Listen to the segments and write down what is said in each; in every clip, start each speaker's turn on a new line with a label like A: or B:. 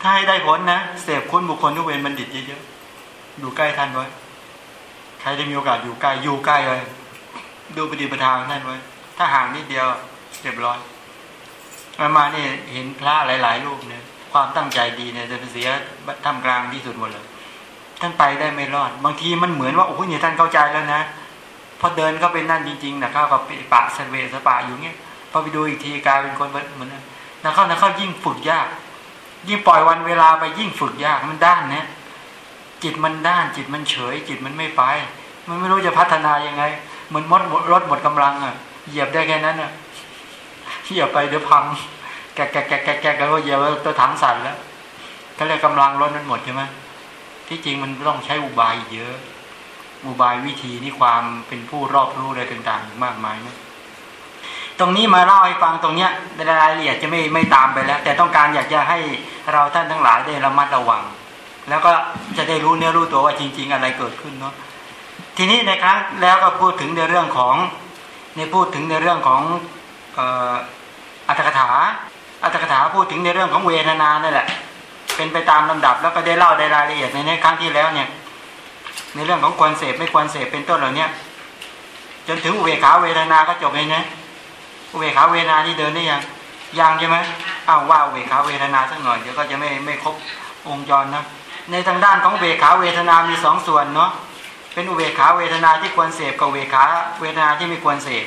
A: ถ้าให้ได้ผลนะเสพคุณบุคคลทุกเวรบัณฑิตเยอะๆอยู่ใกล้ท่านไว้ ใครได้มีโอกาสอยู่ใกล้อยู่ใกล้เลยดูปฏิปทาท่านไว้ ถ้าห่างนิดเดียวเรียบร้อยมามาเนี่ยเห็นพระหลาย ๆ รูปเนี่ยความตั้งใจดีเนี่ยจะเป็นเสียทำกลางที่สุดหมดเลย ท่านไปได้ไม่รอด บางทีมันเหมือนว่าโอ้โหเนี่ยท่านเข้าใจแล้วนะพอเดินเข้าไปนั่นจริง ๆนะเข้ากับปะสเวสปะอยู่เงี้ยพอไปดูอีกทีกลายเป็นคนเหมือนนะเข้านะเข้ายิ่งฝึกยาก ยิ่งปล่อยวันเวลาไปยิ่งฝึกยากมันด้านนะจิตมันด้านจิตมันเฉย จิตมันไม่ไป มันไม่รู้จะพัฒนายังไงเหมือนมดรถหมดกำลังอะเหยียบได้แค่นั้นอะเหยียบไปเดี๋ยวพังแกะแกะแกะแกะแกะก็เหยียบตัวถังสั่นแล้วก็เลยกำลังรถนั้นหมดใช่ไหมที่จริงมันต้องใช้อุบายเยอะ อุบายวิธีนี่ความเป็นผู้รอบรู้อะไรต่างๆมากมายนะ ตรงนี้มาเล่าให้ฟังตรงเนี้ยรายละเอียดจะไม่ไม่ตามไปแล้ว แต่ต้องการอยากจะให้เราท่านทั้งหลายได้ระมัดระวัง แล้วก็จะได้รู้เนื้อรู้ตัวว่าจริง ๆ อะไรเกิดขึ้นเนาะทีนี้ในครับแล้วก็พูดถึงในเรื่องของในพูดถึงในเรื่องของอัตถกถาอัตถกถาพูดถึงในเรื่องของเวทนานั่นแหละ เป็นไปตามลำดับแล้วก็ได้เล่าในรายละเอียดในในครั้งที่แล้วเนี่ย ในเรื่องของควรเสพไม่ควรเสพเป็นต้นเหล่านี้จนถึงอุเบกขาเวทนาก็จบเลยนะ อุเบกขาเวทนาที่เดินได้ยังยังใช่ไหมอ้าวว่าอุเบกขาเวทนาสักหน่อยเดี๋ยวก็จะไม่ไม่ครบองค์จรนะในทางด้านของอุเบกขาเวทนามีสองส่วนเนาะเป็นอุเบกขาเวทนาที่ควรเสพกับอุเบกขาเวทนาที่ไม่ควรเสพ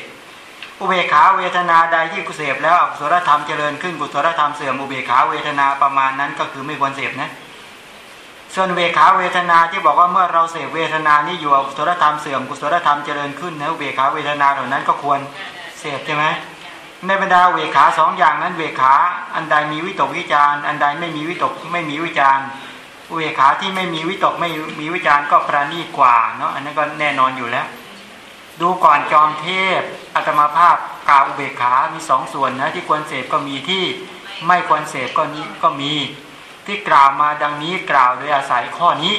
A: อุเบกขาเวทนาใดที่กุเสพแล้วกุศลธรรมเจริญขึ้นกุศลธรรมเสื่อมอุเบกขาเวทนาประมาณนั้นก็คือไม่ควรเสพนะส่วนเวขาเวทนาที่บอกว่าเมื่อเราเสพเวทนานี้อยู่กุศลธรรมเสื่อมกุศลธรรมเจริญขึ้นนะอุเวขาเวทนาเหล่านั้นก็ควรเสพใช่ไหม ในบรรดาเวขาสองอย่างนั้นเวขาอันใดมีวิตกวิจารอันใดไม่มีวิตกไม่มีวิจารเวขาที่ไม่มีวิตกไม่มีวิจารก็ประณีกว่าเนาะอันนั้นก็แน่นอนอยู่แล้ว ดูก่อนจอมเทพอัตมาภาพกาอุเบกขา มีสองส่วนนะที่ควรเสพก็มีที่ไม่ควรเสพก็นี้ก็มี ที่กล่าวมาดังนี้กล่าวโดยอาศัยข้อนี้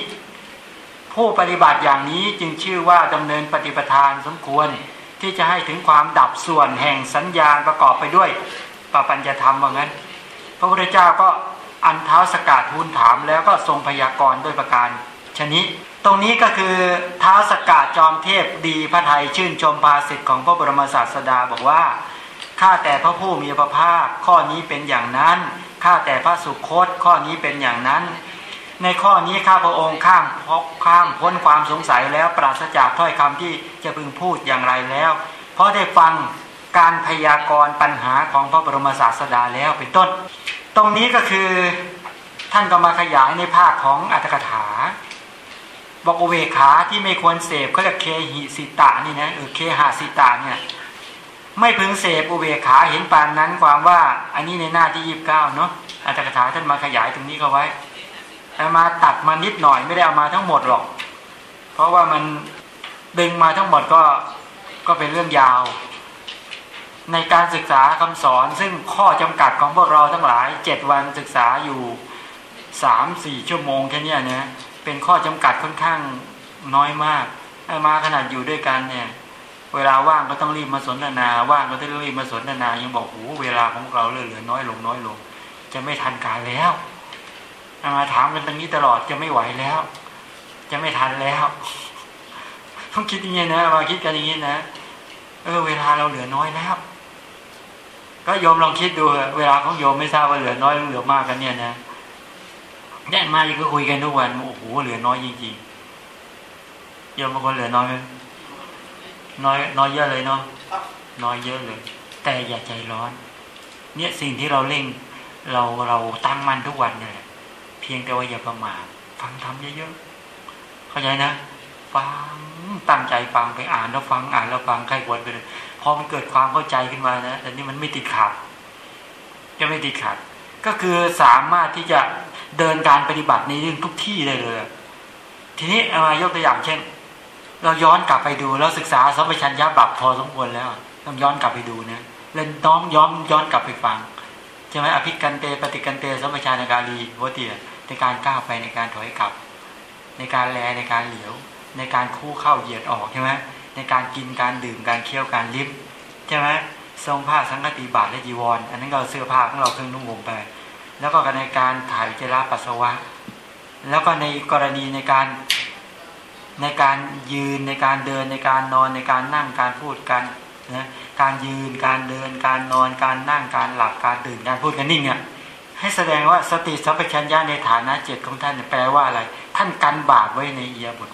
A: ผู้ปฏิบัติอย่างนี้จึงชื่อว่าดำเนินปฏิปทานสมควร ที่จะให้ถึงความดับส่วนแห่งสัญญาณประกอบไปด้วยปปัญญธรรมว่างั้น พระพุทธเจ้าก็อันเท้าสกัดทูลถามแล้วก็ทรงพยากรณ์ด้วยประการชนิดตรงนี้ก็คือเท้าสกัดจอมเทพดีพระไทยชื่นชมภาสิทธิ์ของพระบรมศาสดาบอกว่าข้าแต่พระผู้มีพระภาคข้อนี้เป็นอย่างนั้นข้าแต่พระสุคตข้อนี้เป็นอย่างนั้น ในข้อนี้ข้าพระองค์ข้ามพกข้ามพ้นความสงสัยแล้วปราศจากถ้อยคำที่จะพึงพูดอย่างไรแล้ว เพราะได้ฟังการพยากรณ์ปัญหาของพระบรมศาสดาแล้วเป็นต้น ตรงนี้ก็คือท่านก็มาขยายในภาคของอัตถกถา บอกอเวขาที่ไม่ควรเสพเขาเรียกเคหิสิตานี่นะเออเคหาสิตาเนี่ยไม่พึงเสพอุเบกขาเห็นปานนั้นความว่า อันนี้ในหน้าที่ยีิบเก้าเนาะอัตถกถาท่านมาขยายตรงนี้เขาไว้ แต่มาตัดมานิดหน่อยไม่ได้เอามาทั้งหมดหรอก เพราะว่ามันดึงมาทั้งหมดก็ก็เป็นเรื่องยาว ในการศึกษาคำสอนซึ่งข้อจำกัดของพวกเราทั้งหลายเจ็ดวันศึกษาอยู่สามสี่ชั่วโมงแค่นี้นะเป็นข้อจำกัดค่อนข้างน้อยมากมาขนาดอยู่ด้วยกันเนี่ยเวลาว่างก็ต้องรีบมาสนทนาว่างก็ต้องรีบมาสนทนายังบอกโอ้เวลาของเราเหลือน้อยลงน้อยลง จะไม่ทันการแล้ว มาถามกันตรงนี้ตลอดจะไม่ไหวแล้ว จะไม่ทันแล้วต้องคิดอย่างนี้นะมาคิดกันอย่างนี้นะเออ เวลาเราเหลือน้อยแล้ว ก็โยมลองคิดดูเวลาของโยมไม่ทราบว่าเหลือน้อยหรือเหลือมากกันเนี่ยนะแน่นมาก็คุยกันทุกวันโอ้โหเหลือน้อยจริงๆโยมบางคนเหลือน้อยไหมน้อยน้อยเยอะเลยเนาะน้อยเยอะเลย แต่อย่าใจร้อน เนี่ยสิ่งที่เราเร่งเราเราตั้งมั่นทุกวันเนี่ย เพียงแต่ว่าอย่าประมาทฟังทำเยอะๆเข้าใจนะฟังตั้งใจฟังไปอ่านแล้วฟังอ่านแล้วฟังใครควรไปเลยพอมันเกิดความเข้าใจขึ้นมานะแต่นี่มันไม่ติดขัดจะไม่ติดขัด ก็คือสามารถที่จะเดินการปฏิบัติในเรื่องทุกที่ได้เลย ทีนี้เอามายกตัวอย่างเช่น เราย้อนกลับไปดูแล้วศึกษาสัมปชัญญะบับพอสมควรแล้วต้องย้อนกลับไปดูนะเล่นน้อมย้อนย้อนกลับไปฟังใช่ไหมอภิกันเตปฏิกันเตสัมปชัญการีโวตีใน การก้าวไปในการถอยกลับ ในการแลในการเหลียว ในการคู่เข้าเหยียดออกใช่ไหมในการกินการดื่มการเคี้ยวการลิฟใช่ไหมทรงผ้าสังกติบาทและจีวรอันนั้นเราเสื้อผ้าของเราเครื่องนุ่งห่มไป แล้วก็ในการถ่ายเจราปัสสาวะ แล้วก็ในกรณีในการในการยืนในการเดินในการนอนในการนั่งการพูดกันนะการยืนการเดินการนอนการนั่งการหลับการตื่นการพูดกันนิ่งเนี่ย ให้แสดงว่าสติสัพพัญญาในฐานะเจตของท่านแปลว่าอะไร ท่านกันบาปไว้ในเอียบท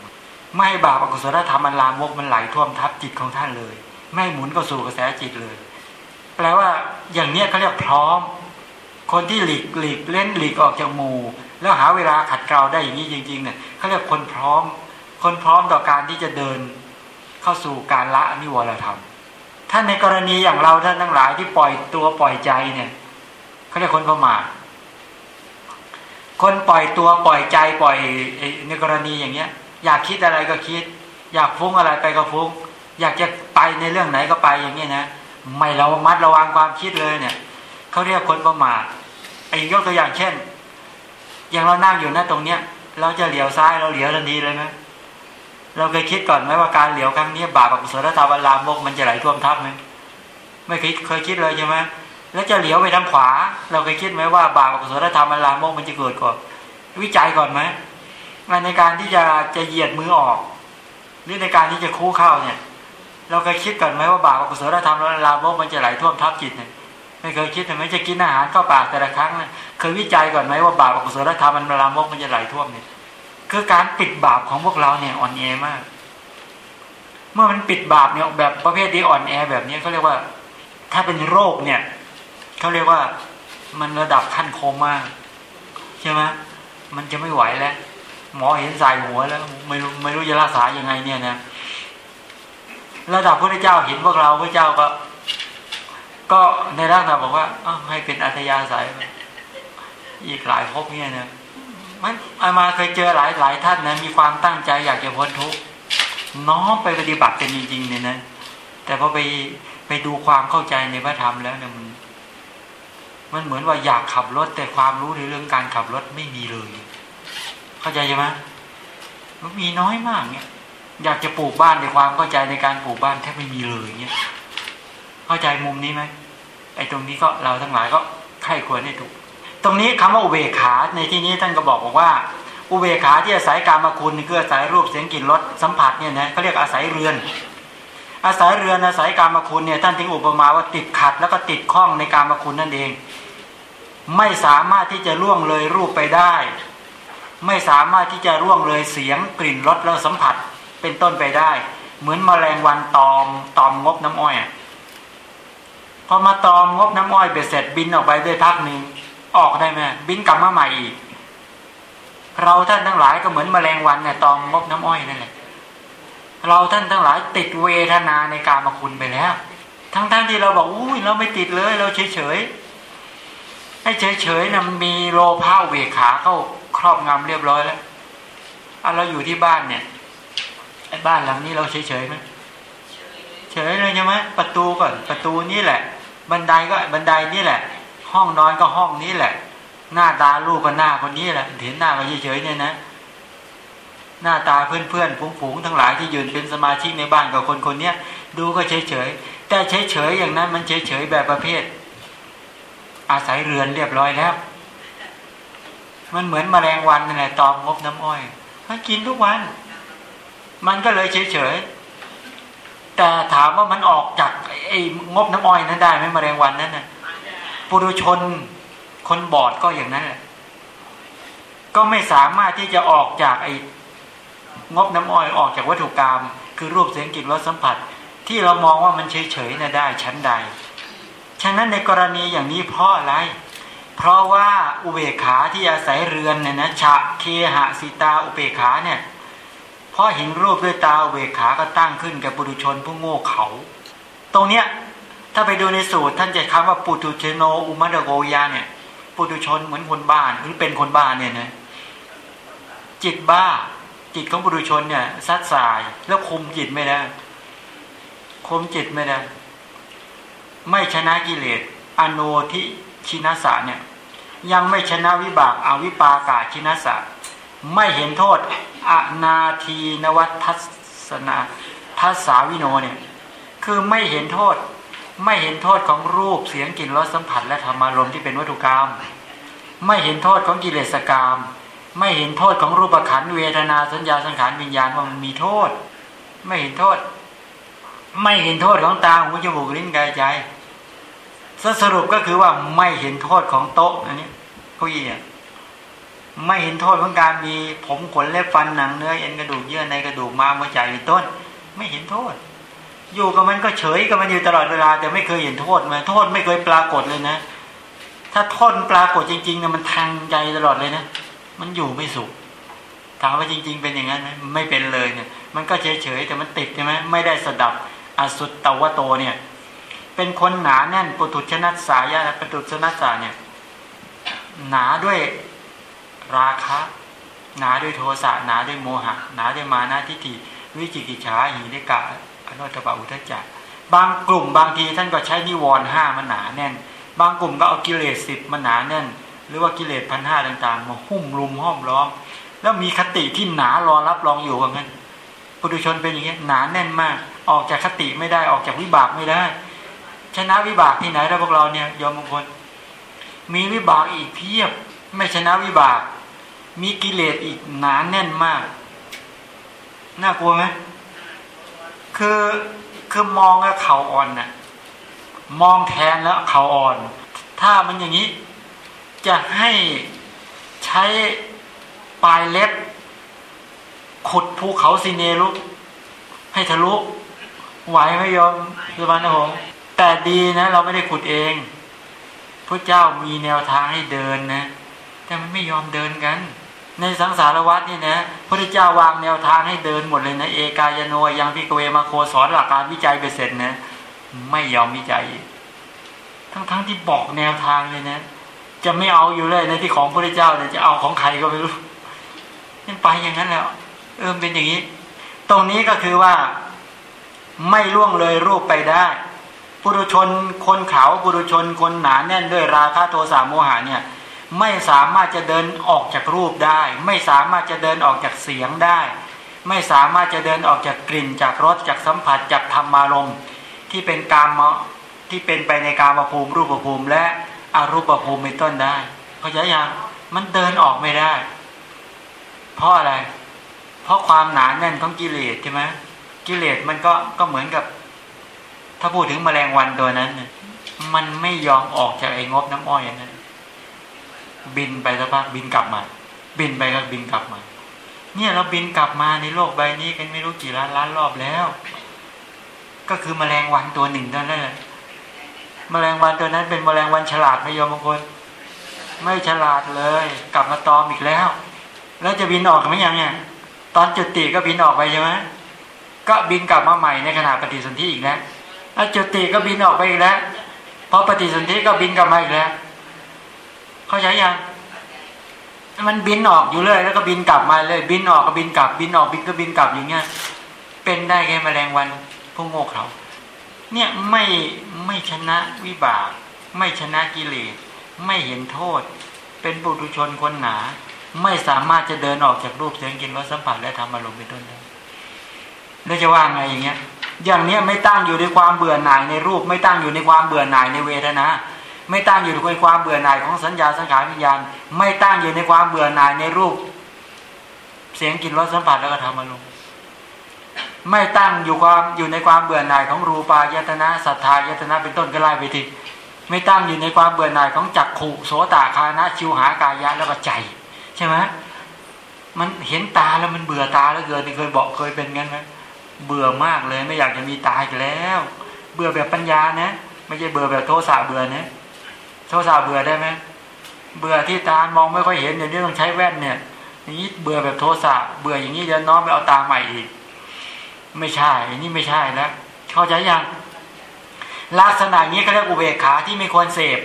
A: ไม่ให้บาปอกุศลธรรมมันลามกมันไหลท่วมทับจิตของท่านเลย ไม่หมุนเข้าสู่กระแสจิตเลย แปลว่าอย่างเนี้ยเขาเรียกพร้อม คนที่หลีกหลีกเล่นหลีกออกจากหมู่ แล้วหาเวลาขัดเกลาได้อย่างนี้จริงๆเนี่ยเขาเรียกคนพร้อม คนพร้อมต่อการที่จะเดินเข้าสู่การละนิวรธรรมท่านในกรณีอย่างเราท่านทั้งหลายที่ปล่อยตัวปล่อยใจเนี่ยเขาเรียกคนประมาท คนปล่อยตัวปล่อยใจปล่อยในกรณีอย่างเงี้ย อยากคิดอะไรก็คิด อยากฟุ้งอะไรไปก็ฟุ้ง อยากจะไปในเรื่องไหนก็ไปอย่างเงี้ยนะไม่เรามัดระวังความคิดเลยเนี่ยเขาเรียกคนประมาทไอ้ยกตัวอย่างเช่น อย่างเรานั่งอยู่น้าตรงเนี้ย เราจะเหลียวซ้ายเราเหลียวทันทีเลยไหมเราเคยคิดก่อนไหมว่าการเหลียวครั้งนี้บาปอกุศลธรรมลามกมันจะไหลท่วมทับไหมไม่เคยเคยคิดเลยใช่ไหม แล้วจะเหลียวไปทางขวา เราเคยคิดไหมว่าบาปอกุศลธรรมมันลามกมันจะเกิดก่อน วิจัยก่อนไหมในการที่จะจะเหยียดมือออก หรือในการที่จะคู่เข้าเนี่ย เราเคยคิดก่อนไหมว่าบาปอกุศลธรรมลามกมันจะไหลท่วมทับจิตเนี่ยไม่เคยคิดไหมจะกินอาหารเข้าปากแต่ละครั้งเนี่ยเคยวิจัยก่อนไหมว่าบาปอกุศลธรรมมันลามกมันจะไหลท่วมเนี่ยคือการปิดบาปของพวกเราเนี่ยอ่อนแอมาก เมื่อมันปิดบาปเนี่ยแบบประเภทที่อ่อนแอแบบนี้เขาเรียกว่า ถ้าเป็นโรคเนี่ย เขาเรียกว่ามันระดับขั้นโคม่าใช่ไหมมันจะไม่ไหวแล้ว หมอเห็นใส่หัวแล้ว ไม่รู้ไม่รู้จะรักษายังไงเนี่ยนะระดับพระเจ้าเห็นพวกเราพระเจ้าก็ ก็ในร่างกาบอกว่าให้เป็นอัธยาศัยอีกหลายภพเนี่ยนะมันอามาเคยเจอหลายหลายท่านนะมีความตั้งใจอยากจะพ้นทุกข์น้อมไปปฏิบัติเป็นจริงๆเนี่ยนะแต่พอไปไปดูความเข้าใจในพระธรรมแล้วเนี่ยมัน มันเหมือนว่าอยากขับรถ แต่ความรู้ในเรื่องการขับรถไม่มีเลย เข้าใจใช่ไหมมันมีน้อยมากเนี่ยอยากจะปลูกบ้านในความเข้าใจในการปลูกบ้านแทบไม่มีเลยเนี่ยเข้าใจมุมนี้ไหมไอ้ตรงนี้ก็เราทั้งหลายก็ไข้ควรให้ถูก ตรงนี้คำว่าอุเบกขาในที่นี้ท่านก็บอกบอกว่า อุเบกขาที่อาศัยการมาคุณคืออาศัยรูปเสียงกลิ่นรสสัมผัสเนี่ยนะเขาเรียกอาศัยเรือน อาศัยเรือนอาศัยการมาคุณเนี่ยท่านถึงอุปมาว่าติดขัดแล้วก็ติดข้องในการมาคุณนั่นเอง ไม่สามารถที่จะล่วงเลยรูปไปได้ ไม่สามารถที่จะล่วงเลยเสียงกลิ่นรสแล้วสัมผัสเป็นต้นไปได้ เหมือนมแมลงวันตอมตอมงบน้ำอ้อยพอมาตอมงบน้ำอ้อยเบ็ดเสร็จบินออกไปได้พักหนึ่งออกได้ไหมบินกลับมาใหม่อีกเราท่านทั้งหลายก็เหมือนแมลงวันเนี่ยตอมงบน้ำอ้อยนั่นแหละ เราท่านทั้งหลายติดเวทนาในการมาคุณไปแล้ว ทั้งๆทที่เราบอกอุ้ยเราไม่ติดเลย เราเฉยเฉยให้เฉยเฉยนะมีโลภะเวขาเข้าครอบงำเรียบร้อยแล้วอะเราอยู่ที่บ้านเนี่ยไอ้บ้านหลังนี้เราเฉยเฉยไหมเฉยเลยใช่ไหมประตูก่อนประตูนี่แหละ บันไดก็บันไดนี่แหละ ห้องนอนก็ห้องนี้แหละ หน้าตาลูกก็หน้าคนนี้แหละเห็นหน้าก็เฉยๆเนี่ยนะ หน้าตาเพื่อนๆผงๆทั้งหลายที่ยืนเป็นสมาชิกในบ้านกับคนคนนี้ดูก็เฉยๆแต่เฉยๆอย่างนั้นมันเฉยๆแบบประเภท อาศัยเรือนเรียบร้อยแล้ว มันเหมือนมแมลงวันนั่นแหละตอมงบน้ำอ้อยมันกินทุกวัน มันก็เลยเฉยๆแต่ถามว่ามันออกจากไอ้งบน้ำอ้อยนั้นได้ไหมมแมลงวันนั้นน่ะปุถุชนคนบอดก็อย่างนั้นแหละก็ไม่สามารถที่จะออกจากไอ้ งบน้ำอ้อยออกจากวัตถุกรรม คือรูปเสียงกลิ่นรสสัมผัส ที่เรามองว่ามันเฉยๆนะได้ชั้นใด ฉะนั้นในกรณีอย่างนี้เพราะอะไร เพราะว่าอุเบกขาที่อาศัยเรือนเนี่ยนะฉะเคหะสิตาอุเบกขาเนี่ยเพราะเห็นรูปด้วยตาอุเบกขาก็ตั้งขึ้นกับบุรุชนผู้โง่เขา ตรงเนี้ยถ้าไปดูในสูตรท่านจะคำว่าปุตุเชโนอุมาเดโกยาเนี่ยปุตุชนเหมือนคนบ้านหรือเป็นคนบ้านเนี่ยนะจิตบ้า จิตของปุตุชนเนี่ยซัดสาย แล้วคุมจิตไม่ได้คุมจิตไม่ได้ ไม่ชนะกิเลสอโนทิชินาสาเนี่ย ยังไม่ชนะวิบากอาวิปากาชินาสะ ไม่เห็นโทษอนาทีนวัตทัศนาทัศาวิโนเนี่ย คือไม่เห็นโทษ ไม่เห็นโทษของรูปเสียงกลิ่นรสสัมผัสและธรรมารมที่เป็นวัตถุกรรม ไม่เห็นโทษของกิเลสกรรม ไม่เห็นโทษของรูปขันเวทนาสัญญาสังขารวิญญาณว่ามันมีโทษ ไม่เห็นโทษ ไม่เห็นโทษของตาหูจมูกลิ้นกายใจสรุปก็คือว่าไม่เห็นโทษของโต๊ะอันนี้ผู้หญิงไม่เห็นโทษของการมีผมขนเล็บฟันหนังเนื้อเอ็นกระดูกเยื่อในกระดูกม้ามหัวใจเป็นต้น ไม่เห็นโทษ อยู่กับมันก็เฉยกับมันอยู่ตลอดเวลา แต่ไม่เคยเห็นโทษมันโทษไม่เคยปรากฏเลยนะ ถ้าโทษปรากฏจริงๆเนะมันทางใจตลอดเลยนะ มันอยู่ไม่สุขถามว่าจริง ๆ เป็นอย่างนั้นไหมไม่เป็นเลยเนี่ย มันก็เฉยๆแต่มันติดใช่ไหมไม่ได้สดับอสุตตวโตเนี่ย เป็นคนหนาแน่นปุถุชนัสสายะปุถุชนัสสาเนี่ย หนาด้วยราคะ หนาด้วยโทสะหนาด้วยโมหะ หนาด้วยมานะทิฏฐิวิจิกิจฉาหิริกะอนุตตบะอุทจักบางกลุ่มบางทีท่านก็ใช้นิวรณ์ห้ามันหนาแน่น บางกลุ่มก็เอากิเลสสิบมันหนาแน่น หรือว่ากิเลสพันห้าต่างๆมาหุ้มรุมห้อมล้อม แล้วมีคติที่หนารอรับรองอยู่ว่างั้นปุถุชนเป็นอย่างนี้หนาแน่นมาก ออกจากคติไม่ได้ออกจากวิบากไม่ได้ ชนะวิบากที่ไหนแล้วพวกเราเนี่ยยอมมงคล มีวิบากอีกเพียบ ไม่ชนะวิบาก มีกิเลสอีกหนาแน่นมาก น่ากลัวไหมคือคือมองแล้วเขาอ่อนน่ะมองแทนแล้วเขาอ่อน ถ้ามันอย่างนี้ จะให้ใช้ปลายเล็บ ขุดภูเขาซีเนลุให้ทะลุไหวไม่ยอมคือบ้านนะผมแต่ดีนะ เราไม่ได้ขุดเองพระเจ้ามีแนวทางให้เดินนะ แต่มันไม่ยอมเดินกัน ในสังสารวัฏนี่นะพระเจ้าวางแนวทางให้เดินหมดเลยนะ เอกายโนยังพิกเวมาโคสอนหลักการวิจัยไปเสร็จนะ ไม่ยอมวิจัย ทั้งๆทที่บอกแนวทางเลยนะ จะไม่เอาอยู่เลยในที่ของพระเจ้าเนี่ยจะเอาของใครก็ไม่รู้ยังไปอย่างนั้นแล้วเออเป็นอย่างนี้ ตรงนี้ก็คือว่า ไม่ล่วงเลยรูปไปได้ปุถุชนคนขาวปุถุชนคนหนาแน่นด้วยราคะโทสะโมหะเนี่ย ไม่สามารถจะเดินออกจากรูปได้ ไม่สามารถจะเดินออกจากเสียงได้ ไม่สามารถจะเดินออกจากกลิ่นจากรสจากสัมผัสจากธรรมารมณ์ที่เป็นกามที่เป็นไปในกามภูมิรูปภูมิและ อรูปภูมิเป็นต้นได้เพราะฉะนั้นมันเดินออกไม่ได้ เพราะอะไร เพราะความหนาแน่นของกิเลสใช่ไหมกิเลสมันก็ก็เหมือนกับ ถ้าพูดถึงแมลงวันตัวนั้นมันไม่ยอมออกจากไอ้งบน้ำอ้อยนั้นบินไปสักพักบินกลับมา บินไปก็บินกลับมา เนี่ยเราบินกลับมาในโลกใบนี้กันไม่รู้กี่ล้านล้านรอบแล้ว ก็คือแมลงวันตัวหนึ่งเท่านั้นแหละ แมลงวันตัวนั้นเป็นมแมลงวันฉลาดไม่ยมบางคนไม่ฉลาดเลย กลับมาตอมอีกแล้ว แล้วจะบินออกไหมยังเนี่ยตอนจุดติก็บินออกไปใช่ไหมก็บินกลับมาใหม่ในขณะปฏิสนธิอีกแล้วแล้วจุดติก็บินออกไปอีกแล้วพอปฏิสนธิก็บินกลับมาอีกแล้ว เข้าใจยังมันบินออกอยู่เลย แล้วก็บินกลับมาเลย บินออกก็บินกลับ บินออกบินก็บินกลับอย่างเงี้ยเป็นได้แค่แมลงวันผู้โง่เขา เนี่ยไม่ไม่ชนะวิบาก ไม่ชนะกิเลส ไม่เห็นโทษ เป็นบุตุชนคนหนา ไม่สามารถจะเดินออกจากรูปเสียงกินรสสัมผัสและทำอารมณ์เป็นต้นได้แล้วจะว่าไงอย่างเงี้ย อย่างเนี้ยไม่ตั้งอยู่ในความเบื่อหน่ายในรูป ไม่ตั้งอยู่ในความเบื่อหน่ายในเวทนาไม่ตั้งอยู่ในความเบื่อหน่ายของสัญญาสังขารวิญญาณ ไม่ตั้งอยู่ในความเบื่อหน่ายในรูป เสียงกลิ่นรสสัมผัสแล้วก็ทำอารมณ์ ไม่ตั้งอยู่ความอยู่ในความเบื่อหน่ายของรูปายตนะศรัทธายตนะเป็นต้นก็ไล่ไปทีไม่ตั้งอยู่ในความเบื่อหน่ายของจักขู่โสตาคานะชิวหากายะแล้วก็ใจ ใช่ไหมมันเห็นตาแล้วมันเบื่อตาแล้วเกินเคยบอกเคยเป็นงั้นไหมเบื่อมากเลยไม่อยากจะมีตาอีกแล้ว เบื่อแบบปัญญานะ ไม่ใช่เบื่อแบบโทสะเบื่อนะโทสะเบื่อได้ไหมเบื่อที่ตามองไม่ค่อยเห็นอย่างนี้ต้องใช้แว่นเนี่ยนี้เบื่อแบบโทสะเบื่ออย่างนี้เดี๋ยวน้องไปเอาตาใหม่อีก ไม่ใช่นี่ไม่ใช่แล้วเข้าใจยังลักษณะนี้เขาเรียกอุเบกขาที่ไม่ควรเสพ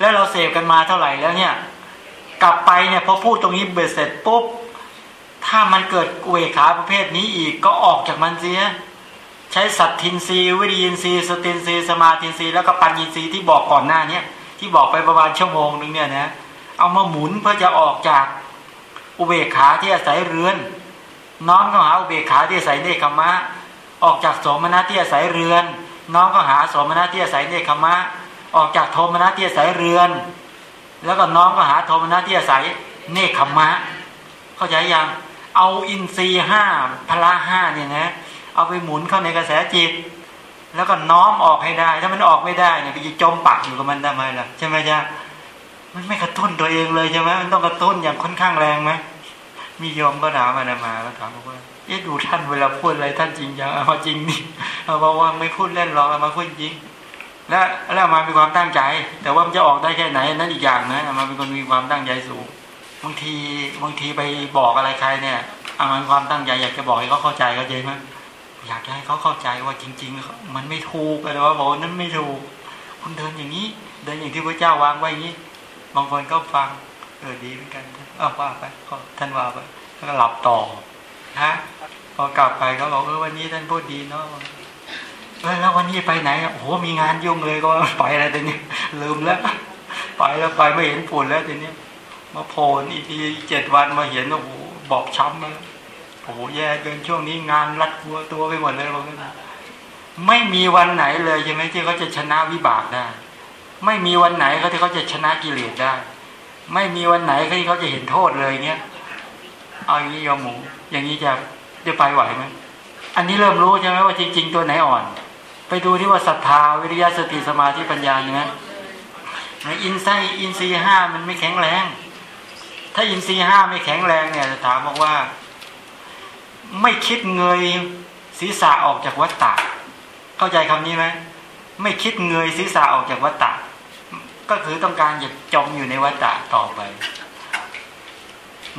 A: แล้วเราเสพกันมาเท่าไหร่แล้วเนี่ย กลับไปเนี่ยพอพูดตรงนี้เบ็ดเสร็จปุ๊บถ้ามันเกิดอุเบกขาประเภทนี้อีกก็ออกจากมันเสียใช้สัตทินรีวิริยินรีสตินรีสมาทินรีแล้วก็ปัญญินรีที่บอกก่อนหน้าเนี้ยที่บอกไปประมาณชั่วโมงนึงเนี่ยนะเอามาหมุนเพื่อจะออกจากอุเบกขาที่อาศัยเรือน น้องก็หาอุเบกขาที่อาศัยเนคขมะ ออกจากโสมนัสที่อาศัยเรือน น้องก็หาโสมนัสที่อาศัยเนคขมะ ออกจากโทมนัสที่อาศัยเรือน แล้วก็น้อมก็หาโทมนัสที่อาศัยเนคขมมะ เข้าใจยังเอาอินทรีห้าพละห้าเนี่ยนะเอาไปหมุนเข้าในกระแสจิต แล้วก็น้อมออกให้ได้ ถ้ามันออกไม่ได้เนี่ยไปจมปักอยู่กับมันทำไมล่ะใช่ไหมจ๊ะมันไม่กระตุ้นตัวเองเลยใช่ไหมมันต้องกระตุ้นอย่างค่อนข้างแรงไหม มีโยมก็ถามมามาแล้วถามบอกว่าเอ๊ะดูท่านเวลาพูดอะไรท่านจริงจังเอาจริงนี่เอาบอกว่าไม่พูดเล่นหรอกเอามาพูดจริง แล้วแล้วมามีความตั้งใจ แต่ว่ามันจะออกได้แค่ไหนนั่นอีกอย่างนะมาเป็นคนมีความตั้งใจสูงบางทีบางทีไปบอกอะไรใครเนี่ยอามันความตั้งใจอยากจะบอกให้เขาเข้าใจเขาใจไหมอยากให้เขาเข้าใจว่าจริง ๆ มันไม่ถูกอะไรว่าบอกนั้นไม่ถูกคุณเดินอย่างนี้ เดินอย่างที่พระเจ้าวางไว้อย่างนี้บางคนก็ฟัง เออดีเหมือนกันเอาวว่าไปท่านว่าไปแล้วก็หลับต่อฮะพอกลับไปเขาบอกเออวันนี้ท่านพูดดีเนาะเออแล้ววันนี้ไปไหนโอ้โหมีงานยุ่งเลยก็ไปอะไรแต่นี้ลืมแล้วไปแล้วไปไม่เห็นผลแล้วทีนี้มาโผล่อีกทีเจ็ดวันมาเห็นโอ้โหบอกช้ำเลยโอ้โหแย่เกินช่วงนี้งานรัดตัวตัวไปหมดเลยบอกว่าไม่มีวันไหนเลยใช่ไหมที่เขาจะชนะวิบากได้ ไม่มีวันไหนเขาที่เขาจะชนะกิเลสได้ ไม่มีวันไหนที่เขาจะเห็นโทษเลยเงี้ยเอาอย่างนี้ยอมหมู อย่างนี้จะจะไปไหวไหมอันนี้เริ่มรู้ใช่ไหมว่าจริง ๆ ตัวไหนอ่อน ไปดูที่ว่าศรัทธาวิริยะสติสมาธิปัญญาเนี่ยอินไซอินซีห้ามันไม่แข็งแรง ถ้าอินซีห้าไม่แข็งแรงเนี่ยถามบอกว่า ไม่คิดเงยศีรษะออกจากวัฏฏะเข้าใจคำนี้ไหมไม่คิดเงยศีรษะออกจากวัฏฏะ ก็คือต้องการอยากจมอยู่ในวัฏฏะต่อไป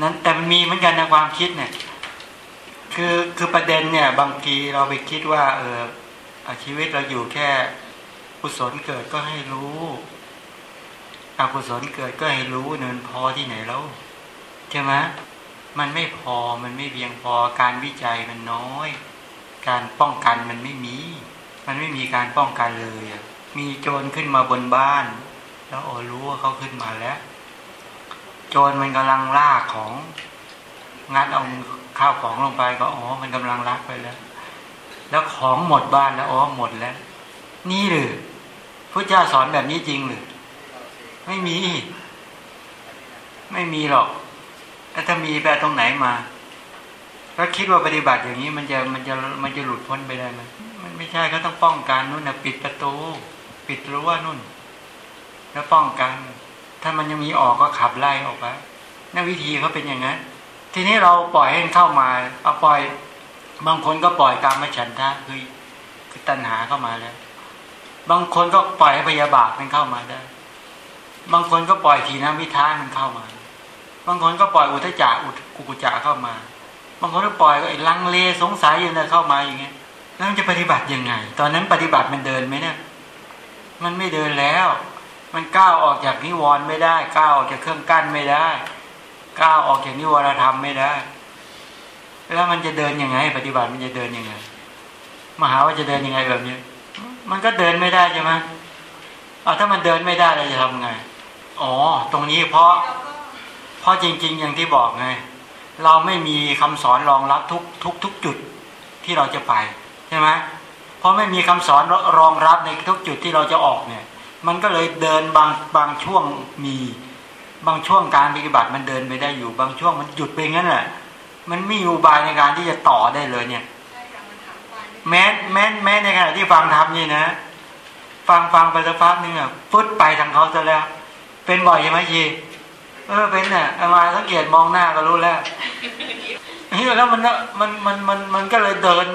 A: นั้นแต่มันมีเหมือนกันในความคิดเนี่ยคือคือประเด็นเนี่ย บางทีเราไปคิดว่า เออชีวิตเราอยู่แค่กุศลเกิดก็ให้รู้อกุศลเกิดก็ให้รู้เนินพอที่ไหนแล้วใช่ไหมมันไม่พอมันไม่เพียงพอการวิจัยมันน้อย การป้องกันมันไม่มี มันไม่มีการป้องกันเลยมีโจรขึ้นมาบนบ้าน แล้วโอรู้ว่าเขาขึ้นมาแล้ว โจรมันกำลังลากของงัดเอาข้าวของลงไปก็อ๋อมันกำลังลักไปแล้ว แล้วของหมดบ้านแล้วอ๋อหมดแล้ว นี่หรือพระเจ้าสอนแบบนี้จริงหรือไม่มี ไม่มีหรอกแล้วถ้ามีแปลตรงไหนมาก็คิดว่าปฏิบัติอย่างนี้มันจะมันจะมันจะหลุดพ้นไปได้ไหมมันไม่ใช่เขาต้องป้องกันนู่นนะปิดประตู ปิดรั้วนู่น แล้วป้องกัน ถ้ามันยังมีออกก็ขับไล่ออกไปนั่นวิธีเขาเป็นอย่างนั้น ทีนี้เราปล่อยให้เข้ามา เอาปล่อย บางคนก็ปล่อยการมาฉันทะคือคือตัณหาเข้ามาแล้ว บางคนก็ปล่อยให้พยาบาทมันเข้ามาได้ บางคนก็ปล่อยทีน้ำวิทามันเข้ามา บางคนก็ปล่อยอุทจักอุกุกุจักเข้ามา บางคนก็ปล่อยก็ไอ้ลังเลสงสัยอยู่นะเข้ามาอย่างเงี้ยแล้วจะปฏิบัติยังไง ตอนนั้นปฏิบัติมันเดินไหมเนี่ย มันไม่เดินแล้ว มันก้าวออกจากนิวรณ์ไม่ได้ก้าวออกจากเครื่องกั้นไม่ได้ก้าวออกจากนิวรธรรมไม่ได้ แล้วมันจะเดินยังไง ปฏิบัติมันจะเดินยังไงมหาว่าจะเดินยังไงแบบนี้ มันก็เดินไม่ได้ใช่ไหมเอาถ้ามันเดินไม่ได้เราจะทำไง อ๋อ ตรงนี้เพราะ เพราะจริง ๆ อย่างที่บอกไง เราไม่มีคำสอนรองรับทุกทุกทุกจุดที่เราจะไปใช่ไหมเพราะไม่มีคำสอนรองรับในทุกจุดที่เราจะออกเนี่ย มันก็เลยเดินบางบางช่วงมี บางช่วงการปฏิบัติมันเดินไปได้อยู่ บางช่วงมันหยุดไปงั้นแหละมันไม่อยู่บายในการที่จะต่อได้เลยเนี่ยแม้แม้แม้ในขณะที่ฟังธรรมนี่นะ ฟังฟังไปสักพักนึงอะฟุดไปทางเขาซะแล้ว เป็นบ่อยใช่ไหมชีเออเป็นเนี่ยมาสังเกตมองหน้าก็รู้แล้วนี่แล้วมันมันมันมันมันก็เลยเดิน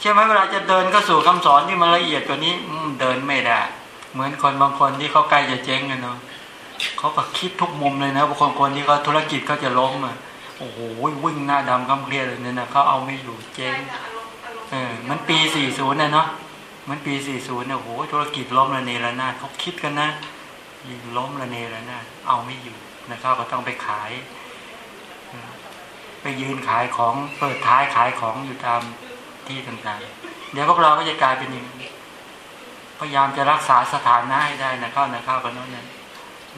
A: ใช่ไหมเวลาจะเดินก็สู่คำสอนที่มันละเอียดกว่านี้เดินไม่ได้ เหมือนคนบางคนที่เขาใกล้จะเจ๊งกันเนาะเขาก็คิดทุกมุมเลยนะบางคนคนที่เขาธุรกิจเขาจะล้มอะโอ้โหวิ่งหน้าดำกำเครียดเลยเนี่ยนะเขาเอาไม่อยู่เจ๊งเออมันปีสี่ศูนย์เนาะมันปี40เนี่ยโหธุรกิจล้มระเนระนาดเขาคิดกันนะยิงล้มระเนระนาดเอาไม่อยู่นะครับก็ต้องไปขาย ไปยืนขายของเปิดท้ายขายของอยู่ตามที่ต่างๆ เดี๋ยวพวกเราก็จะกลายเป็นอย่าง พยายามจะรักษาสถานะให้ได้นะเข้านะเข้ากันนั้นเนี่ย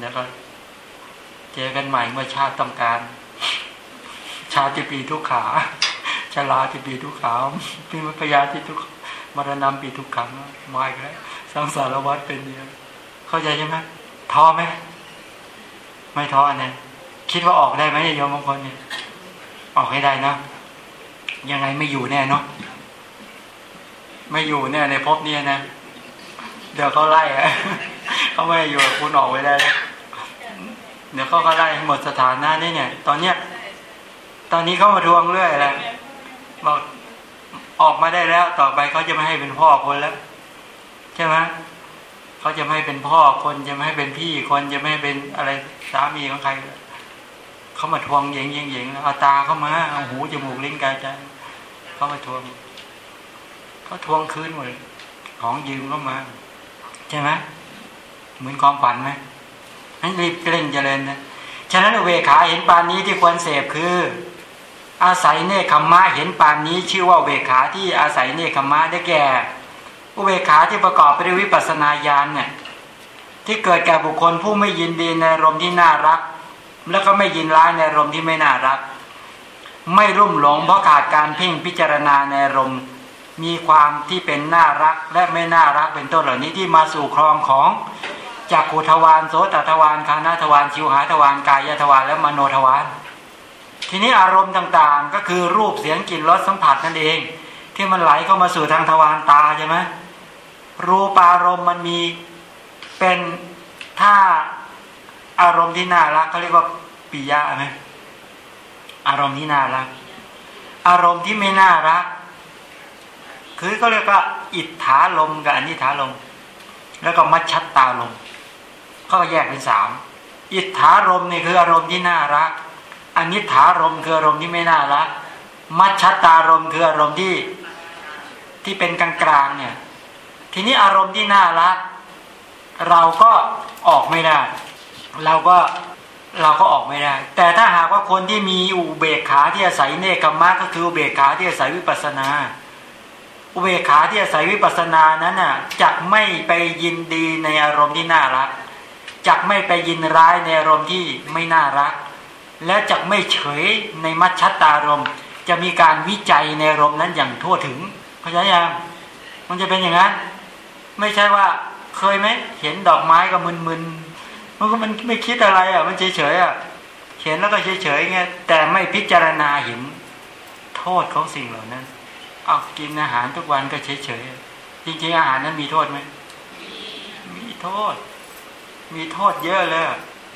A: แล้วก็เจอกันใหม่เมื่อชาติต้องการ ชาติปีทุกขาชาลาติปีทุกขาปีมพยาที่ทุกมรณะปีทุกขังมาอีกแล้วสังสารวัฏเป็นเนี่ยเข้าใจใช่ไหมท้อไหมไม่ท้อเนะคิดว่าออกได้ไหมโยมบางคนเนี่ยออกให้ได้นะยังไงไม่อยู่แน่เนาะไม่อยู่แน่ในภพนี้นะ เดี๋ยวเขาไล่อะเขาไม่อยู่คุณออกไปได้เดี๋ยวเขาก็ไล่หมดสถานะนี่เนี่ย ตอนเนี้ย ตอนนี้เขามาทวงเรื่อยแล้วบอกออกมาได้แล้ว ต่อไปเขาจะไม่ให้เป็นพ่อคนแล้ว ใช่ไหมเขาจะไม่ให้เป็นพ่อคนจะไม่ให้เป็นพี่คนจะไม่ให้เป็นอะไรสามีของใครเขามาทวงเยงเยงเยงแล้วเอาตาเข้ามาเอาหูจมูกลิ้นกายใจเขามาทวงเขาทวงคืนหมดของยืมเข้ามา ช่ไหมเหมือนความฝันไหมนั้นรีบเร่งเจริญนะฉะนั้นเวขาเห็นปานนี้ที่ควรเสพคือ อาศัยเนคขมะเห็นปานนี้ ชื่อว่าเวขาที่อาศัยเนคขมะได้แก่อุเบขาที่ประกอบไปด้วยวิปัสนาญาณเนี่ยที่เกิดแก่บุคคลผู้ไม่ยินดีในรมที่น่ารัก แล้วก็ไม่ยินร้ายในรมที่ไม่น่ารัก ไม่รุ่มหลงเพราะขาดการเพ่งพิจารณาในรม มีความที่เป็นน่ารักและไม่น่ารักเป็นต้นเหล่านี้ที่มาสู่ครองของจากขุทวารโสตทวารคานาทวารชิวหาทวารกายทวารและมโนทวารทีนี้อารมณ์ต่างๆ ก็คือรูปเสียงกลิ่นรสสัมผัสนั่นเอง ที่มันไหลเข้ามาสู่ทางทวารตาใช่ไหมรูปารมณ์มันมีเป็นถ้าอารมณ์ที่น่ารักเขาเรียกว่าปิยะไหมอารมณ์ที่น่ารัก อารมณ์ที่ไม่น่ารัก คือเขาเรียกว่าอิทธาลมกับอนิธาลม แล้วก็มัชชัตตาลมเขาก็แยกเป็นสามอิทธารมนี่คืออารมณ์ที่น่ารักอนิถารมคืออารมณ์ที่ไม่น่ารัก มัชชัตตารมคืออารมณ์ที่ที่เป็นกลางๆเนี่ย ทีนี้อารมณ์ที่น่ารัก เราก็ออกไม่ได้ เราก็เราก็ออกไม่ได้ แต่ถ้าหากว่าคนที่มีอุเบกขาที่อาศัยเนคขมะก็คืออุเบกขาที่อาศัยวิปัสนา อุเบกขาที่อาศัยวิปัสสนานั้นน่ะจะไม่ไปยินดีในอารมณ์ที่น่ารักจะไม่ไปยินร้ายในอารมณ์ที่ไม่น่ารัก และจะไม่เฉยในมัชชัตตารมจะมีการวิจัยในอารมณ์นั้นอย่างทั่วถึงเข้าใจยังมันจะเป็นอย่างนั้น ไม่ใช่ว่าเคยไหมเห็นดอกไม้ก็มึนๆมันก็มันไม่คิดอะไรอะ มันเฉยๆอะเห็นแล้วก็เฉยๆไงแต่ไม่พิจารณาเห็นโทษของสิ่งเหล่านั้น เอากินอาหารทุกวันก็เฉยๆจริงๆอาหารนั้นมีโทษไหมมีโทษ มีโทษเยอะเลย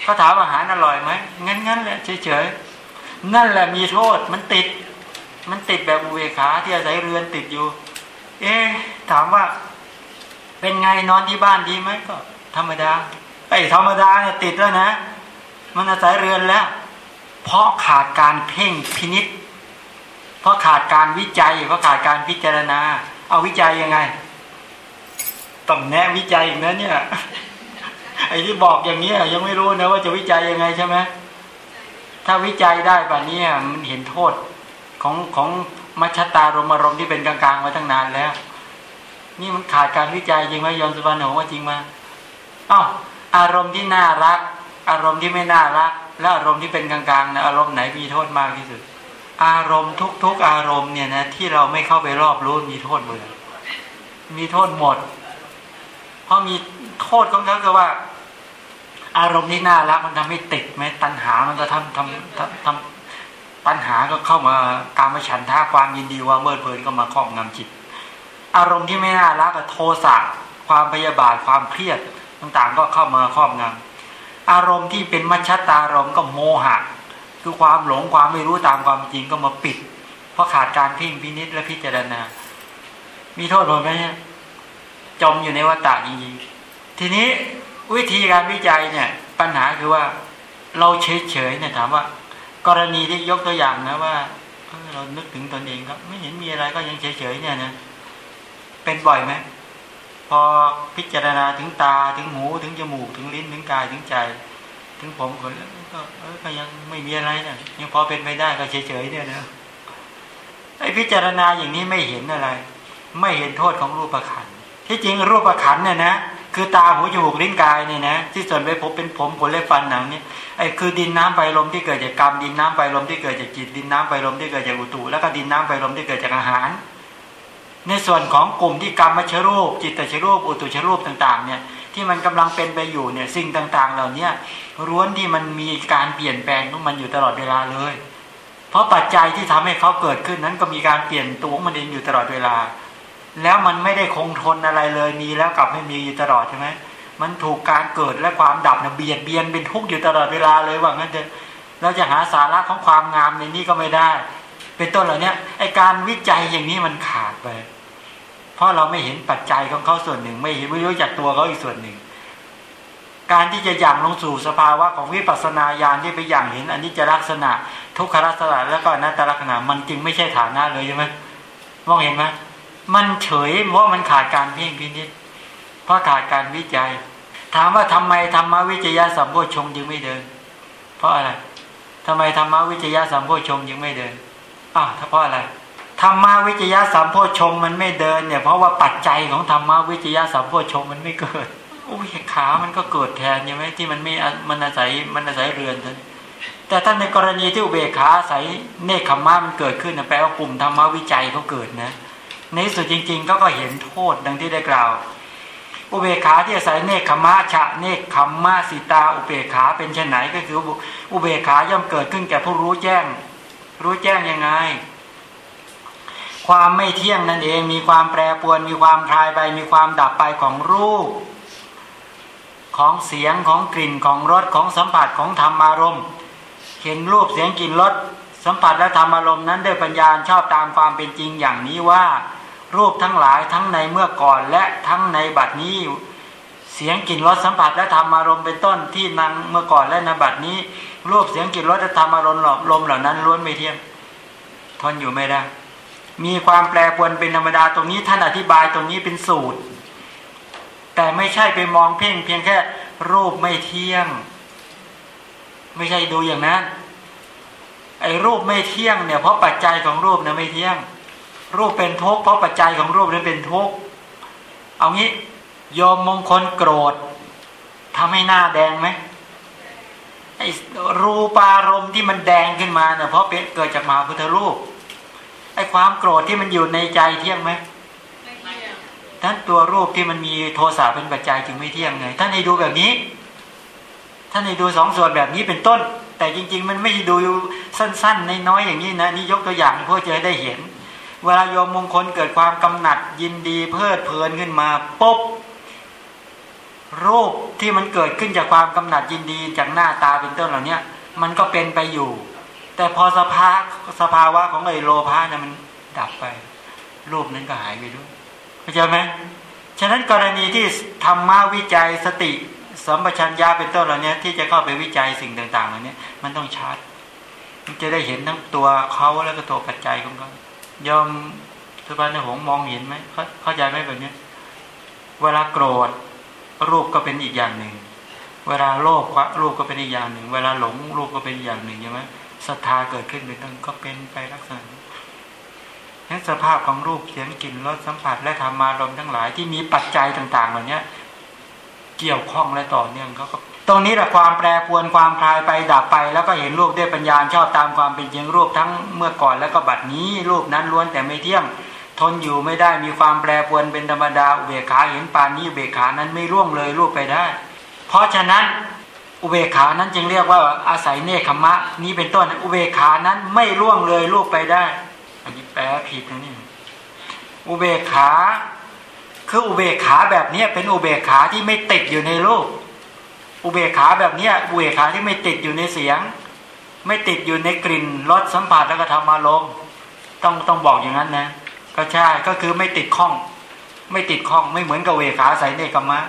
A: เขาถามอาหารอร่อยไหมงั้นๆแหละเฉยๆนั่นแหละมีโทษมันติด มันติดแบบอุเบกขาที่อาศัยเรือนติดอยู่ เอ๊ถามว่า เป็นไงนอนที่บ้านดีไหมก็ ธรรมดาไอ้ธรรมดาเนี่ยติดแล้วนะ มันอาศัยเรือนแล้ว เพราะขาดการเพ่งพินิษ เพราะขาดการวิจัย เพราะขาดการพิจารณา เอาวิจัยยังไงต้องแนะวิจัยอีกนะเนี่ยไอ้ที่บอกอย่างนี้ยังไม่รู้นะว่าจะวิจัยยังไงใช่ไหมถ้าวิจัยได้ป่ะนี้มันเห็นโทษของของมัชตารมอารมณ์ที่เป็นกลางๆมาตั้งนานแล้ว นี่มันขาดการวิจัยจริงไหมยอมสุวรรณหงว่าจริงไหมอ้าวอารมณ์ที่น่ารัก อารมณ์ที่ไม่น่ารัก และอารมณ์ที่เป็นกลางๆนะอารมณ์ไหนมีโทษมากที่สุด อารมณ์ทุกๆอารมณ์เนี่ยนะที่เราไม่เข้าไปรอบรู้มีโทษหมดมีโทษหมด เพราะมีโทษของเขาคือว่า อารมณ์ที่น่ารักมันทำให้ติดไหมตัณหามันก็ทำทำทำทำตัณหาก็เข้ามาการมาฉันท่าความยินดีว่าเมื่อเพลินก็มาครอบงำจิต อารมณ์ที่ไม่น่ารักโทสะความพยาบาทความเครียดต่างๆ ก็เข้ามาครอบงำอารมณ์ที่เป็นมัชชตารมก็โมหะ คือความหลงความไม่รู้ตามความจริงก็มาปิด เพราะขาดการเพ่งพินิษและพิจารณา มีโทษหมดไหมเนี่ยจมอยู่ในวัฏฏะจริงๆทีนี้วิธีการวิจัยเนี่ย ปัญหาคือว่าเราเฉยๆเนี่ยถามว่า กรณีที่ยกตัวอย่างนะว่าเรานึกถึงตนเองก็ไม่เห็นมีอะไรก็ยังเฉยๆเนี่ยนะเป็นบ่อยไหมพอพิจารณาถึงตาถึงหูถึงจมูกถึงลิ้นถึงกายถึงใจ ถึงผมคนก็ก็ยังไม่มีอะไรเนี่ยยังพอเป็นไปได้ก็เฉยๆเนี่ยนะไอพิจารณาอย่างนี้ไม่เห็นอะไร ไม่เห็นโทษของรูปขันที่จริงรูปขันเนี่ยนะคือตาหูจมูกลิ้นกายเนี่ยนะที่ส่วนไปพบเป็นผมขนเล็บฟันหนังเนี่ยไอ้คือดินน้ำไฟลมที่เกิดจากกรรมดินน้ำไฟลมที่เกิดจากจิตดินน้ำไฟลมที่เกิดจากอุตุแล้วก็ดินน้ำไฟลมที่เกิดจากอาหาร ในส่วนของกลุ่มที่กรรมมชรูป จิตตชรูปอุตุชรูปต่าง ๆ เนี่ย ที่มันกำลังเป็นไปอยู่เนี่ยสิ่งต่างๆ เหล่านี้ร้วนที่มันมีการเปลี่ยนแปลงของมันอยู่ตลอดเวลาเลย เพราะปัจจัยที่ทำให้เขาเกิดขึ้นนั้นก็มีการเปลี่ยนตัวมันเองอยู่ตลอดเวลา แล้วมันไม่ได้คงทนอะไรเลยมีแล้วกลับไม่มีอยู่ตลอดใช่ไหมมันถูกการเกิดและความดับเนี่ยเบียดเบียนเป็นทุกข์อยู่ตลอดเวลาเลยว่างั้นเถอะเราจะหาสาระของความงามในนี้ก็ไม่ได้ เป็นต้นเหล่านี้ไอการวิจัยอย่างนี้มันขาดไป เพราะเราไม่เห็นปัจจัยของเขาส่วนหนึ่ง ไม่เห็นไม่รู้จักตัวเขาอีกส่วนหนึ่ง การที่จะย่างลงสู่สภาวะของวิปัสสนาญาณที่ไปอย่างเห็นอันนี้จะลักษณะ ทุกขลักษณะแล้วก็อนัตตลักษณะมันจึงไม่ใช่ฐานะเลยใช่ไหมมองเห็นไหมมันเฉยเพราะมันขาดการเพ่งพินิจเพราะขาดการวิจัย ถามว่าทำไมธรรมวิจยะสัมโพชงจึงไม่เดิน เพราะอะไรทำไมธรรมวิจยะสัมโพชงยังไม่เดินอ่าวถ้าเพราะอะไร ธรรมวิจยะสัมโพชงมันไม่เดินเนี่ยเพราะว่าปัจจัยของธรรมวิจยะสัมโพชงมันไม่เกิดอุ้ยขามันก็เกิดแทนใช่ไหมที่มันไม่มันอาศัยมันอาศัยเรือนท่านแต่ถ้านในกรณีที่อุเบกขาอาศัยเนคขมะมันเกิดขึ้นนะแปลว่ากลุ่มธรรมวิจัยเขาเกิดนะ ในสุดจริงๆก็ก็เห็นโทษดังที่ได้กล่าว อุเบกขาที่อาศัยเนคขมะฉะเนคขมมะสิตาอุเบกขาเป็นเช่นไหนก็คืออุเบกขาย่อมเกิดขึ้นแก่ผู้รู้แจ้ง รู้แจ้งยังไง ความไม่เที่ยงนั่นเองมีความแปรปรวนมีความคลายไป มีความดับไปของรูป ของเสียงของกลิ่นของรสของสัมผัสของธรรมารมณ์ เห็นรูปเสียงกลิ่นรสสัมผัสและธรรมารมณ์นั้นด้วยปัญญาชอบตามความเป็นจริงอย่างนี้ว่า รูปทั้งหลายทั้งในเมื่อก่อนและทั้งในบัดนี้ เสียงกลิ่นรสสัมผัสและธรรมารมณ์เป็นต้นที่นังเมื่อก่อนและในบัดนี้ รูปเสียงกลิ่นรสและธรรมารมณ์ลมเหล่านั้นล้วนไม่เที่ยงทนอยู่ไม่ได้ มีความแปรปรวนเป็นธรรมดาตรงนี้ท่านอธิบายตรงนี้เป็นสูตร แต่ไม่ใช่ไปมองเพ่งเพียงแค่รูปไม่เที่ยง ไม่ใช่ดูอย่างนั้นไอ้รูปไม่เที่ยงเนี่ยเพราะปัจจัยของรูปเนี่ยไม่เที่ยง รูปเป็นทุกข์เพราะปัจจัยของรูปนั้นเป็นทุกข์เอางี้ยอมมงคลโกรธทำให้หน้าแดงไหมไอ้รูปารมณ์ที่มันแดงขึ้นมาเนี่ยเพราะเป็นเกิดจากมาพุทธรูป ไอ้ความโกรธที่มันอยู่ในใจเที่ยงไหมท่านตัวรูปที่มันมีโทสะเป็นปัจจัยจึงไม่เที่ยงไงท่านให้ดูแบบนี้ ท่านให้ดูสองส่วนแบบนี้เป็นต้น แต่จริง ๆ มันไม่ดูสั้นๆน้อยๆอย่างนี้นะนี่ยกตัวอย่างเพื่อจะได้เห็น เวลาโยมมงคลเกิดความกำหนัดยินดีเพลิดเพลินขึ้นมาปุ๊บรูปที่มันเกิดขึ้นจากความกำหนัดยินดีจากหน้าตาเป็นต้นเหล่านี้มันก็เป็นไปอยู่ แต่พอสภาสภาวะของไอโลภะเนี่ยมันดับไป รูปนั้นก็หายไปด้วยเข้าใจไหมฉะนั้นกรณีที่ธรรมะวิจัยสติสัมปชัญญะเป็นต้นเหล่านี้ที่จะเข้าไปวิจัยสิ่งต่างๆเหล่านี้มันต้องชัดมันจะได้เห็นทั้งตัวเขาแล้วก็ตัวปัจจัยของเขายอมทุกานในหงมองเห็นไหมเข้าใจไหมแบบนี้เวลาโกรธรูปก็เป็นอีกอย่างหนึ่ง เวลาโลภรูปก็เป็นอีกอย่างหนึ่ง เวลาหลงรูปก็เป็นอย่างหนึ่งใช่ไหม ศรัทธาเกิดขึ้นเป็นต้นก็เป็นไปลักษณะนั้นสภาพของรูปเสียงกลิ่นรสสัมผัสและธรรมารมทั้งหลายที่มีปัจจัยต่างๆเหล่านี้เกี่ยวข้องและต่อเนื่องเขาก็ตรงนี้แหละความแปรปวนความคลายไปดับไป แล้วก็เห็นรูปด้วยปัญญาชอบตามความเป็นจริงรูปทั้งเมื่อก่อนแล้วก็บัดนี้รูปนั้นล้วนแต่ไม่เที่ยงทนอยู่ไม่ได้มีความแปรปวนเป็นธรรมดาเบกขาเห็นปานนี้เบกขานั้นไม่ร่วงเลยรูปไปได้ เพราะฉะนั้น อุเบกขานั้นจึงเรียกว่าอาศัยเนคขมะ นี้เป็นต้นอุเบกขานั้นไม่ร่วงเลยรูปไปได้ อันนี้แปลผิดนะนี่อุเบกขาคืออุเบกขาแบบนี้เป็นอุเบกขาที่ไม่ติดอยู่ในรูปอุเบกขาแบบนี้อุเบกขาที่ไม่ติดอยู่ในเสียง ไม่ติดอยู่ในกลิ่นรสสัมผัสแล้วก็ธรรมารมต้องต้องบอกอย่างนั้นนะก็ใช่ก็คือไม่ติดข้อง ไม่ติดข้องไม่เหมือนกับเวขาใส่เนกรรมะ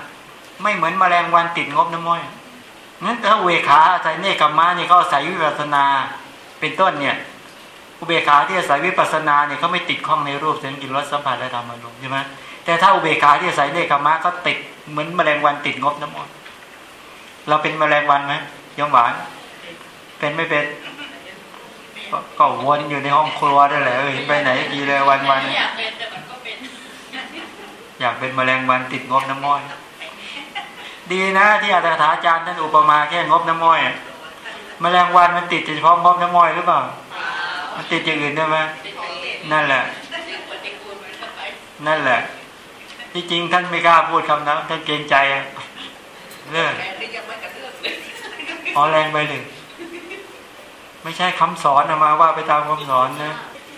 A: ไม่เหมือนแมลงวันติดงบน้ำม้อย งั้นถ้าเวขาใส่เนกรรมะนี่เขาใส่วิปัสนาเป็นต้นเนี่ยอุเบกขาที่อาศัยวิปัสนาเนี่ยเขาไม่ติดข้องในรูปเสียงกลิ่นรสสัมผัสและธรรมารมณ์ใช่ไหมแต่ถ้าอุเบกขาที่อาศัยเนกรรมะก็ติดเหมือนแมลงวันติดงบน้ำม้อยเราเป็นแมลงวันไหมยมหวาน เป็นไม่เป็นก็วนอยู่ในห้องครัวได้แหละเห็นไปไหนกี่เลยวันวันอยากเป็นแต่มันก็เป็นอยากเป็นแมลงวันติดงบน้ำมอย ดีนะที่อาจารย์อาจารย์ท่านอุปมาแค่งบน้ำม้อยแมลงวันมันติดเฉพาะงบน้ำม้อยหรือเปล่ามันติดอย่างอื่นได้ไหมนั่นแหละ นั่นแหละ ที่จริงท่านไม่กล้าพูดคำนั้นท่านเกรงใจเลิก
B: แค่นี้ยังไม่กระเทือกเลย
A: อ๋อแรงไปเลยไม่ใช่คำสอนนะมาว่าไปตามคำสอนนะ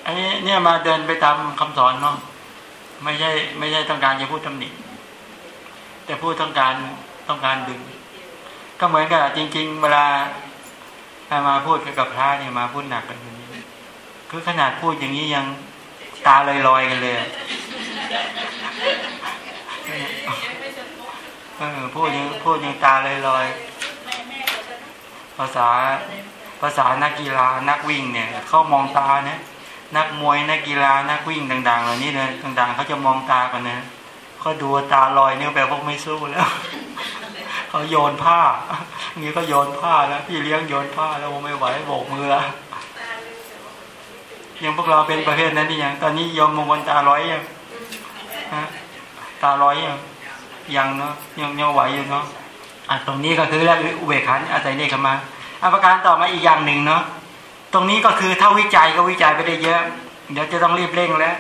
A: อันนี้เนี่ยมาเดินไปตามคำสอนเนาะไม่ใช่ไม่ใช่ต้องการจะพูดตำหนิแต่พูดต้องการ ต้องการดึง ก็เหมือนกับจริง ๆ เวลามาพูดกับพระเนี่ยมาพูดหนักกันอย่างนี้คือขนาดพูดอย่างนี้ยังตาลอยๆกันเลยพูดยังพูดยังตาลอยๆภาษาภาษานักกีฬานักวิ่งเนี่ยเขามองตานะนักมวยนักกีฬานักวิ่งต่างๆเหล่านี้เลยต่างๆเขาจะมองตากันนะเขาดูตาลอยเนี่ยแบบพวกไม่สู้แล้ว เขาโยนผ้างี้ก็โยนผ้าแล้วพี่เลี้ยงโยนผ้าแล้วผมไม่ไหวโบกมือแล้วยังพวกเราเป็นประเภทนั้นที่ยังตอนนี้โยมมงคลตาลอยยังฮะตาลอยยังยังเนาะยังยังไหวอยู่เนาะอะตรงนี้ก็คือเรื่องอุเบกขาอาศัยนี่เข้ามาอาประการต่อมาอีกอย่างหนึ่งเนาะตรงนี้ก็คือถ้าวิจัยก็วิจัยไปได้เยอะ เดี๋ยวจะต้องรีบเร่งแล้ว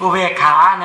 A: อุเบกขานะ